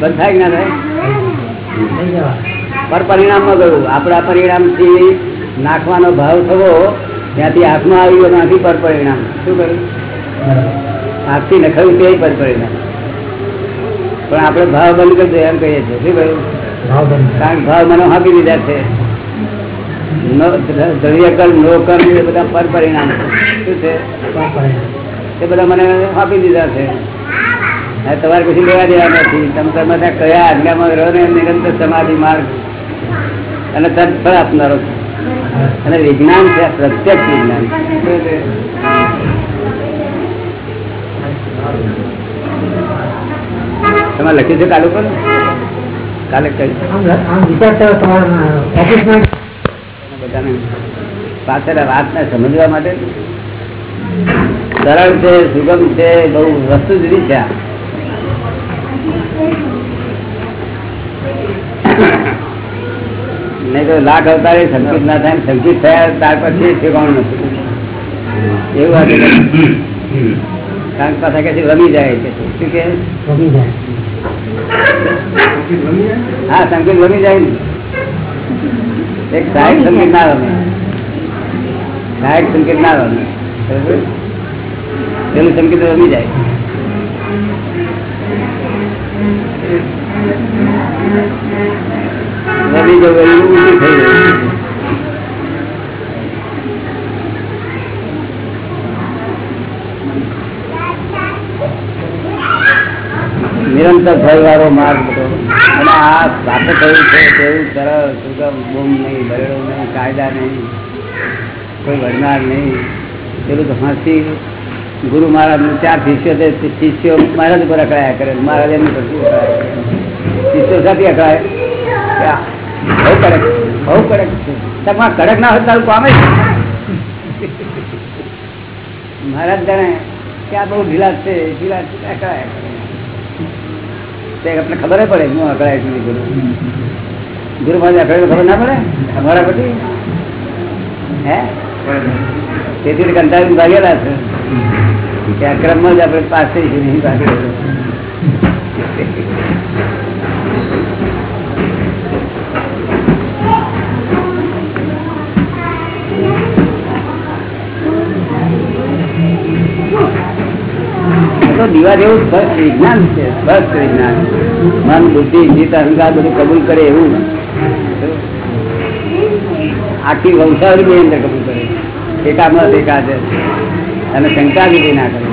બંધ થાય કે ના થાય? પર પરિણામમાં ગયું. આપણા પરિણામથી નાખવાનો ભાવ થવો ત્યાંથી હાથમાં આવ્યું ત્યાંથી પર પરિણામ. શું કર્યું? હાથથી નખાયું તે પર પરિણામ. પણ આપણે ભાવ બંધ કરી દઈએ એમ કહીએ છીએ. શું કહ્યું કારણ કે ભાવ મને આપી દીધા છે. કર્મ નો કર્મ એ બધા પર પરિણામ છે. શું છે? એ બધા મને આપી દીધા છે. તમારે પછી લેવા દેવા નથી. તમે તમે ત્યાં કયા આજ્ઞામાં રહો ને નિરંતર સમાધિ માર્ગ. અને તત્ફળ આપનારો અને વિજ્ઞાન છે પ્રત્યક્ષ વિજ્ઞાન. તમે લખ્યું છે કાલે ઉપર કાલે વિચારતા બધાને પાછળ વાતને સમજવા માટે. સરળ છે સુગમ છે બહુ વસ્તુ જુદી છે. નહીં તો લાખ અવતારે સંકિત ના થાય સંકિત થયા ત્યાર પછી શીખવાનું નથી. એવું વાત કારણ કે પાછા કે રમી જાય છે. શું કે જાય. હા સંકેત રમી જાય ને. એક સાહેબ સંકેત ના રમે. સાહેબ સંકેત ના રમે. પેલું સંકેત રમી જાય. રમી જવું જાય નિરંતર ભય વાળો માર્ગ હતો. અને આ સાથે થયું છે તેવું સરળ, સુગમ, બૂમ નહીં ભરેડો નહીં, કાયદા નહીં, કોઈ વડનાર નહીં, પેલું તો હસી ગુરુ મહારાજ ચાર શિષ્યો છે શિષ્યો મહારાજ ઉપર અકળાયા કરે મહારાજ એમની પર શિષ્યો સાથે અકળાય? બહુ કડક બહુ કડક છે. તમારે કડક ના હોય તારું પામે મહારાજ જાણે કે આ બહુ ઢીલા છે ઢીલા છે અકળાયા કરે. આપણે ખબર પડે હું અકળાય છું ગુરુ. ગુરુ મારી અકળાય ખબર ના પડે? અમારા પછી હે? તેથી કંટાળી ભાગેલા છે. કે જ આપણે પાસ તો દીવા જેવું સ્પષ્ટ વિજ્ઞાન છે સ્પષ્ટ વિજ્ઞાન. મન, બુદ્ધિ જીત બધું કબૂલ કરે એવું. આખી વંશાવલી અંદર કબૂલ કરે. એકામાં એકા છે અને શંકા બી ના કરે.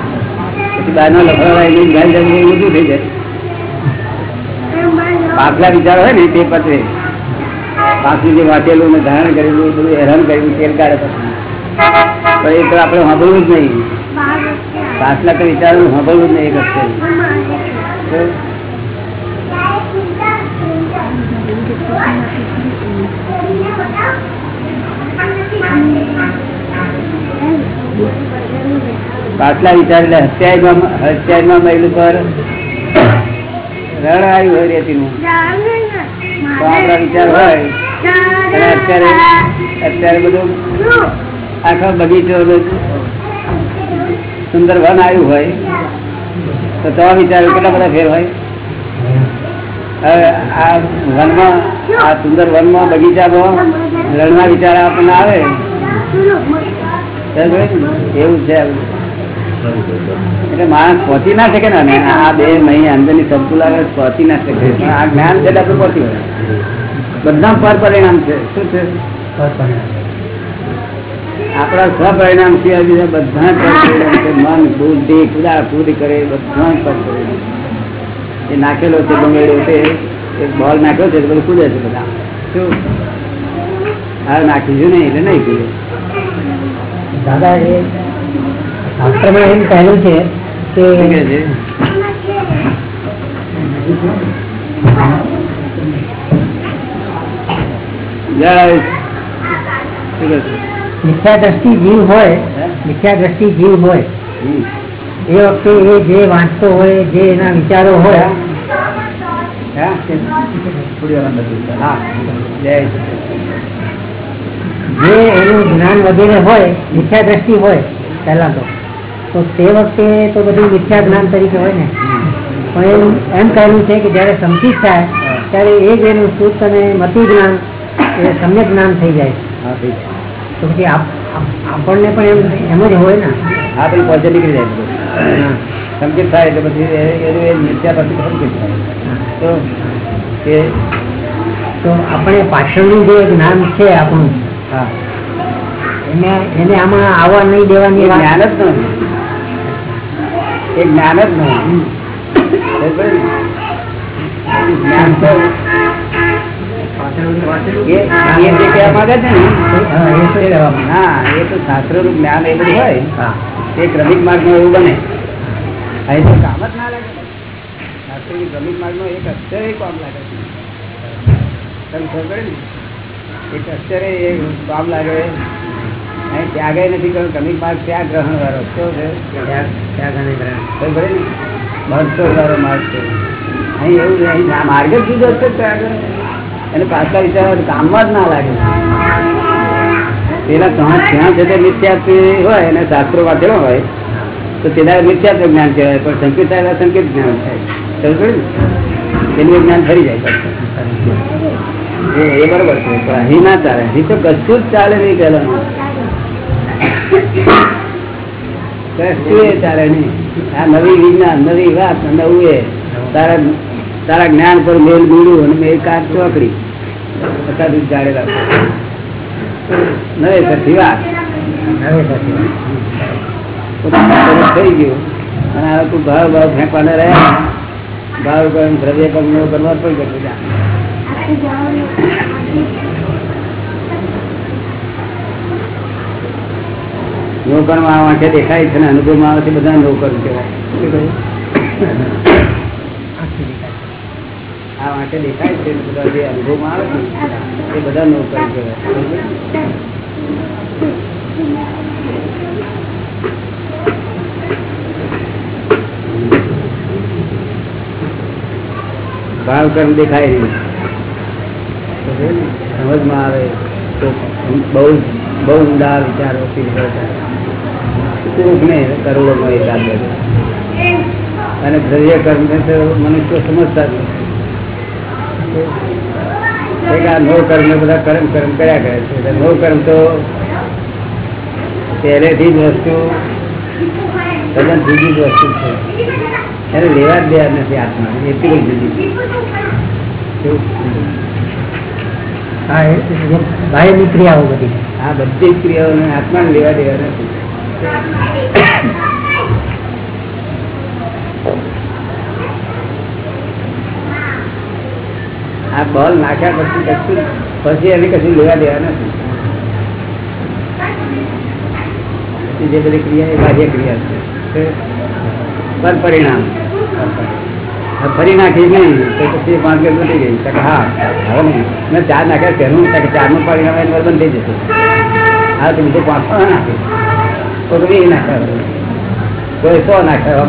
પછી થઈ જાય? પાછલા વિચાર હોય ને તે પતરે પાછું જે વાંચેલું ને ધારણ કરેલું, બધું હેરાન કર્યું, તેલ કાઢે પછી. એ તો આપણે સાંભળવું જ નહીં. પાછલા તો વિચારવું સાંભળવું જ નહીં એક પાછલા વિચાર એટલે હત્યાયમાં હત્યાયમાં મહિલ પર રણ આવ્યું હોય રેતીનું. તો આપણા વિચાર હોય. અત્યારે અત્યારે બધું આખા બગીચો સુંદર વન આવ્યું હોય. તો તો વિચાર કેટલા બધા ફેર હોય. હવે આ વનમાં, આ સુંદર વનમાં બગીચામાં રણના વિચાર આપણને આવે? એવું છે. એટલે માણસ પહોંચી ના શકે ને આ બે મહી અંદરની સંતુલા પહોંચી ના શકે. પણ આ જ્ઞાન છે એટલે પહોંચી બધા પર પરિણામ છે. શું છે? આપણા સ્વપરિણામ પરિણામ બીજા બધા જ પરિણામ છે. મન બુદ્ધિ કુદા કુદ કરે બધા જ પર પરિણામ. એ નાખેલો છે બંગેડો છે. એક બોલ નાખ્યો છે બધું કૂદે છે બધા. શું? હા નાખીશું નહીં એટલે નહીં કૂદે દાદા એ શાસ્ત્રમાં એમ કહેલું છે કે? મિથ્યા દ્રષ્ટિ જીવ હોય મિથ્યા દ્રષ્ટિ જીવ હોય. એ વખતે એ જે વાંચતો હોય જે એના વિચારો હોય હા? જે એનું જ્ઞાન વગેરે હોય મિથ્યા દ્રષ્ટિ હોય પહેલા તો. તો તે વખતે તો બધું મિથ્યા જ્ઞાન તરીકે હોય ને. પણ એમ એમ કહેલું છે કે જયારે સમજી થાય ત્યારે એ જ એનું શુદ્ધ અને મતિ જ્ઞાન એ સમ્યક જ્ઞાન થઈ જાય. તો પછી આપ- આપ- આપણને પણ એમ એમ જ હોય ને. હા પેલું પોતે નીકળી જાય બધું. થાય એટલે પછી એનું એ મિથ્યા પછી સંકેત થાય. તો એ તો આપણે પાછળનું જે જ્ઞાન છે આપણું એને આમાં આવવા નહીં દેવાની જ્ઞાન જ નહીં એ જ્ઞાન જ નહીં? જ્ઞાન તો શાસ્ત્રનું જ્ઞાન એવું હોય. તે ક્રમિક માર્ગનું એવું બને. અહીં તો કામ જ ના લાગે. શાસ્ત્ર ક્રમિક માર્ગ નો એક અત્યારે કામ લાગે છે. તમે ખબર ને? એક અત્યારે એ કામ લાગે. અહીં ત્યાગે નથી કરવું ક્રમિક માર્ગ ત્યાં ગ્રહણ વાળો કેવો છે? ત્યાં ત્યાં બસો વાળો માર્ગ છે. અહીં એવું છે અહીં માર્ગ જ જુદો છે ત્યાગ અને પાછલા વિચાર કામમાં જ ના લાગે. પેલા ત્યાં ત્યાં જતા મિથ્યાત્વ હોય અને શાસ્ત્રો વાંચેલો હોય તો તેના મિથ્યાત્વ જ્ઞાન કહેવાય પણ સંકેત આવ્યા સંકેત જ્ઞાન થાય ખબર ને? તેનું જ્ઞાન ફરી જાય. પાછું. એ બરોબર છે. પણ અહીં ના ચાલે અહીં તો કશું જ ચાલે નહીં પેલાનું કશું એ ચાલે નહીં. આ નવી વિજ્ઞાન નવી વાત નવું એ. તારા તારા જ્ઞાન પર મેલ ગુડું અને મેલ કાચ ચોકડી. બધા દૂધ રાખો નવે સરથી વાત. થઈ ગયું. અને હવે તું ભાવ ભાવ ફેંકવાના રહ્યા. ભાવ કર્મ દ્રવ્ય કર્મ નો કરવા પણ કરતો જા નોકરમાં આ વાંખે દેખાય છે ને અનુભવમાં આવે છે, બધા નોકર દેખાય છે નોકર ભાવ કર્મ દેખાય નહીં. સમજમાં આવે તો બહુ બહુ ઊંડા વિચારો ને કરોડો નો એકાદ. અને દ્રવ્ય કર્મ ને તો મનુષ્ય સમજતા નથી. આ નવ કર્મ બધા કર્મ કર્મ કર્યા કરે છે. એટલે નો કર્મ તો પહેલેથી જ વસ્તુ તદ્દન જુદી જ વસ્તુ છે. એને લેવા જ દેવા નથી આત્મા. એટલી બધી જુદી બાહ્યની ક્રિયાઓ બધી. આ બધી ક્રિયાઓને આત્માને લેવા દેવા નથી. આ બોલ નાખ્યા પછી કશું, પછી એને કશું લેવા દેવા નથી. જે બધી ક્રિયા એ બાહ્ય ક્રિયા છે. પર પરિણામ. ફરી નાખી નહીં. પછી પાંચ ગેસ નથી ગઈ. હા મેં ચાર નાખ્યા પહેલું તો કે ચારનું પરિણામ બંધ થઈ જશે. હા, તો બીજું પાંચ પણ નાખે તો વીસ નાખ્યા કોઈ સો નાખ્યા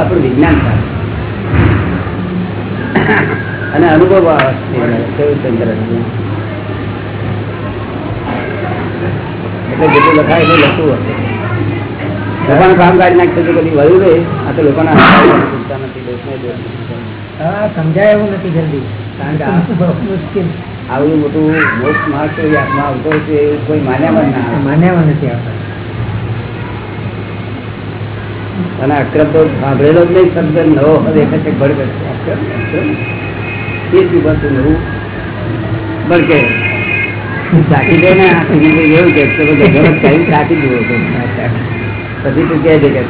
આપણું વિજ્ઞાન થાય અને અનુભવ આવે છે. એટલે જેટલું લખાય એટલું લખવું હશે લોકોનું કામ કાઢી નાખશે તો કદી વયું રહે આ તો લોકોના સમજાય એવું નથી જલ્દી. કારણ કે આ મુશ્કેલ. આવડું મોટું મોક્ષ માર્ગ એ હાથમાં આવતો છે કોઈ માન્યામાં જ ના માન્યામાં નથી આવતા. અને અક્રમ તો સાંભળેલો જ નહીં શબ્દ નવો દેખે છે ભડકે. અક્રમ અક્રમ. એ જ નવું. ભડકે ચાકી દે ને? એવું કે તો બધું ગરમ કરીને ચાકી જુઓ પછી તું કહે છે કે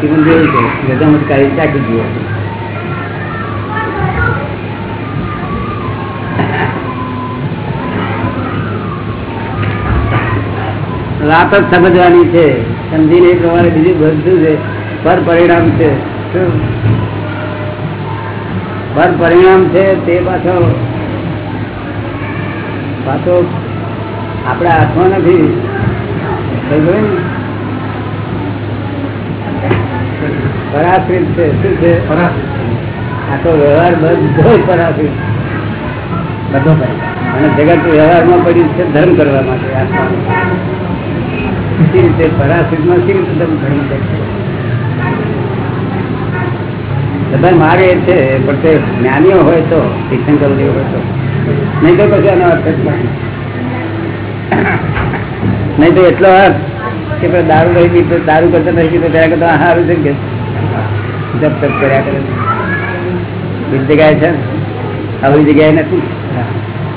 જીવન છે ગજામત કાઢી ચાકી જુઓ વાત જ સમજવાની છે. સમજીને એ પ્રમાણે બીજું બધું છે. પર પરિણામ છે. પર પરિણામ છે તે પાછો પાછો આપણા હાથમાં નથી? પરાશ્રિત છે. શું છે? આખો વ્યવહાર બધો પરાશ્રિત બધો અને જગત વ્યવહારમાં પડ્યું છે ધર્મ કરવા માટે. આત્મા કેવી રીતે પરાશ્રિતમાં કેવી રીતે ધર્મ ધર્મ કરશે બધા મારે છે પણ તે જ્ઞાનીઓ હોય તો શિક્ષણ જેવો હોય તો નહીં તો પછી આનો અર્થ નહીં તો એટલો અર્થ કે દારૂ રહી પીતો દારૂ કરતા નહીં તો ત્યાં કરતા સારું છે કે? જપ તપ કર્યા કરે. બીજી જગ્યાએ છે આવી જગ્યાએ નથી.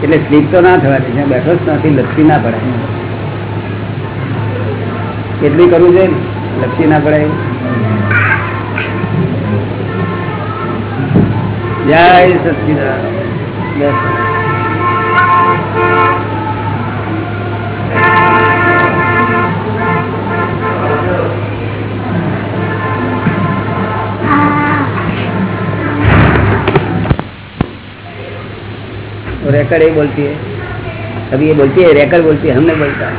એટલે સ્લીપ તો ના થવાની છે. બેઠો જ નથી, લપસી ના પડે. કેટલી કરવું છે લપસી ના પડે. જય સચિદાનંદ रेकर्ड ही बोलती है अभी ये बोलती है रेकर्ड बोलती है हम नहीं बोलता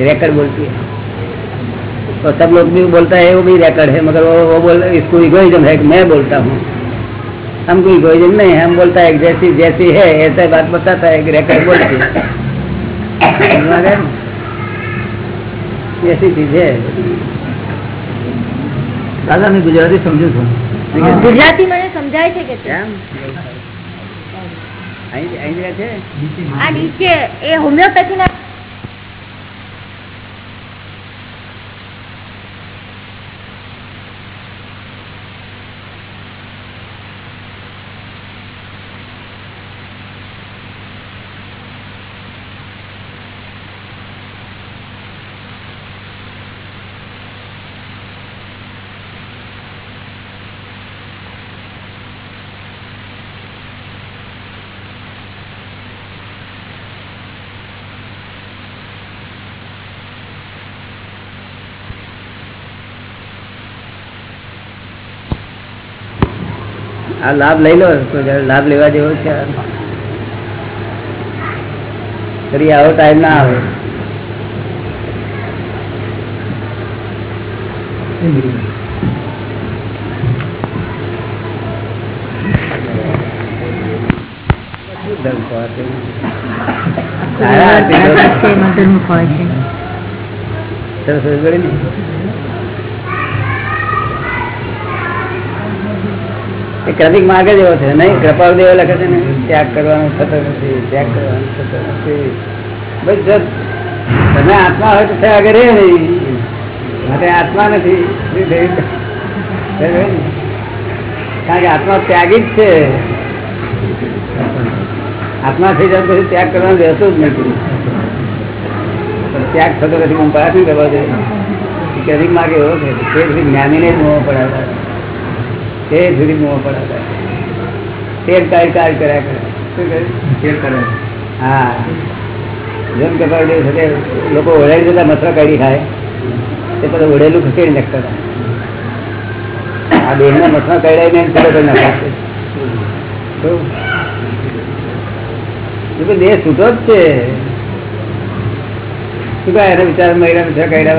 रेकर्ड बोलती है तो सब लोग भी बोलता है वो भी रेकर्ड है मगर वो वो बोल इसको इगोइज्म है कि मैं बोलता हूँ हमको इगोइज्म नहीं है हम बोलता है कि जैसी जैसी है ऐसा बात बताता है कि रेकर्ड बोलती है समझ में आ गया ना? ऐसी चीज है દાદા મેં ગુજરાતી સમજુ છું ગુજરાતી મને સમજાય છે કે છે. કેમ અહીં અહીં રહે છે? આ નીચે એ હોમિયોપેથી ના આ લાભ લઈ લો લાભ લેવા જેવો છે. ફરી આવો ટાઈમ ના આવે. સરસ રજવાડી ક્રમિક માર્ગ જ એવો છે. નહીં કૃપાલ દેવ લખે છે ને, ત્યાગ કરવાનો થતો નથી, ત્યાગ કરવાનો થતો નથી. બસ તમે આત્મા હોય તો થયા કરે નહીં. માટે આત્મા નથી? કારણ કે આત્મા ત્યાગી જ છે. આત્મા થઈ જાય પછી ત્યાગ કરવાનું રહેતું જ નથી. ત્યાગ થતો નથી હું પાછું કરવા દે ક્રમિક માર્ગ એવો છે. તે જ્ઞાનીને જ મોહ પડાવતા તે સુધી મોહ પડાવતા તેર કાય કાય કર્યા કરે. કરે. હા. જેમ કે લોકો ઓળાઈ જતા મથરા કાઢી ખાય. તે પછી ઓળેલું ખસેડી નાખતા હતા. આ દેહના મથરા કાઢાઈને એમ ચાલો કરી નાખે? એ દેહ છૂટો જ છે. શું કહે? એના વિચાર મહિલા મથરા કાઢ્યા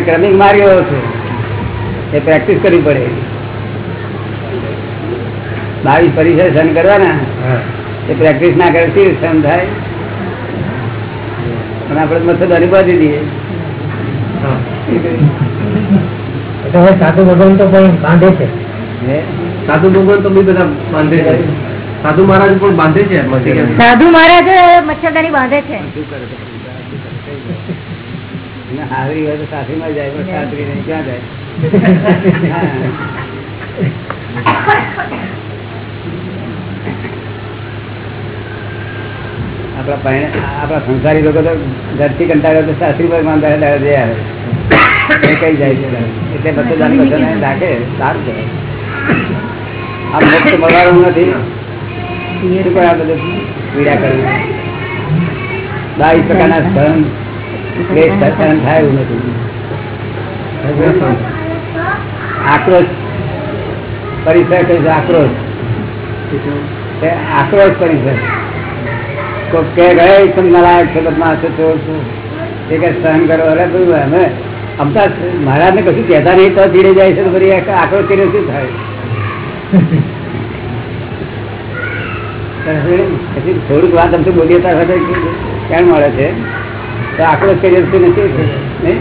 ક્રમિક માર્યો છે. એ પ્રેક્ટિસ કરવી પડે. બાવીસ પરિસર સહન કરવાના. એ પ્રેક્ટિસ ના કરે શું સહન થાય? પણ આપણે મચ્છરદારી અનુભવી દઈએ હવે સાધુ ભગવાન તો પણ બાંધે છે. સાધુ ભગવાન તો બી બધા બાંધે છે. સાધુ મહારાજ પણ બાંધે છે સાધુ મહારાજ મચ્છરદારી બાંધે છે. હારી હોય તો સાસરીમાં જાય પણ સાસરી નહીં ક્યાં જાય? આપણા પહેણ આપણા સંસારી લોકો તો ઘરથી કંટાળ્યો તો સાસરી પર માંદા દાડે જઈ આવે. એ કઈ જાય છે એટલે બધું જાણ બધાને રાખે સારું છે આ મુક્ત મળવાનું નથી. શું આ બધું? પીડા કરવી. બાવીસ પ્રકારના સહન ક્લેશ સહન થાય એવું નથી. આક્રોશ. પરિસર કહીશ આક્રોશ. આક્રોશ પરિસર. કોક છો છો. છો સહન કરો. અરે ભાઈ અમે અમતા મહારાજને કશું કહેતા નહીં, તો ધીરે જાય છે, તો કરીને શું થાય? પછી થોડુંક વાત અમને બોલીએ ક્યાં મળે છે? તો આક્રોશ કર્યો તો નથી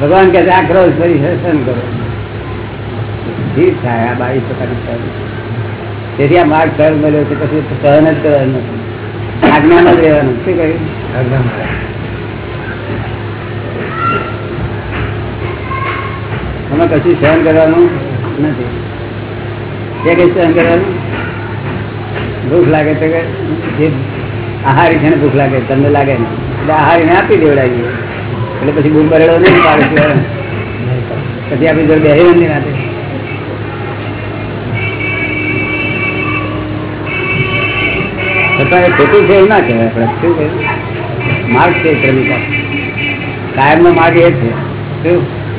ભગવાન કે છે આક્રોશ ફરી સહન કરો. ઠીક થાય, આ બાવીસ પ્રકારની તેથી આ માર્ગ સહન મળ્યો છે, પછી સહન જ કરવાનું નથી. આજ્ઞામાં જ રહેવાનું. શું કહ્યું? અમે કશું સહન કરવાનું નથી. કઈ સહન કરવાનું ભૂખ લાગે તો કે જે આહારી છે ને ભૂખ લાગે તમને લાગે ને એટલે આહારીને આપી દેવડાવીએ. એટલે પછી બૂમ બરેડો નહીં પાડે. પછી આપણી જોડે બેહી નથી નાખે એ ખોટું છે એવું ના કહેવાય આપણે શું કહ્યું માર્ગ છે શ્રમિકા કાયમ નો માર્ગ એ છે. શું?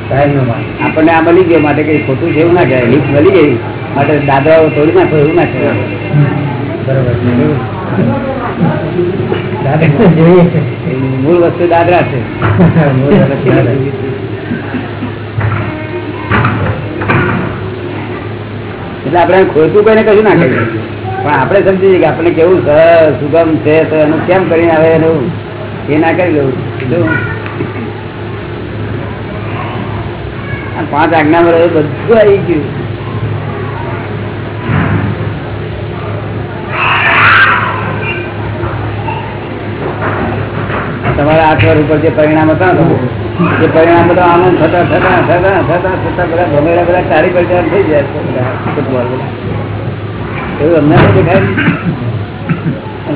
કાયમ નો માર્ગ. આપણને આ મળી ગયો માટે કઈ ખોટું છે એવું ના કહેવાય. લીપ મળી ગઈ. માટે દાદાઓ તોડી નાખો એવું ના કહેવાય. બરોબર. મૂળ વસ્તુ દાદરા છે. એટલે આપણે ખોટું કઈને કશું ના કહીએ. પણ આપણે સમજીએ કે આપણે કેવું સરળ સુગમ છે, તો એનું કેમ કરીને આવે એનું? એ ના કરી લઉં પાંચ આજ્ઞા મળે બધું આવી ગયું. તમારા આઠ વાર ઉપર જે પરિણામ હતા એ પરિણામ બધા આનંદ થતા થતા થતા થતા થતા બધા ભમેડા બધા તારી પરિણામ થઈ જાય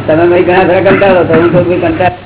તમે ભાઈ ઘણા ખરા કંટાળો તો હું તો કંટાળ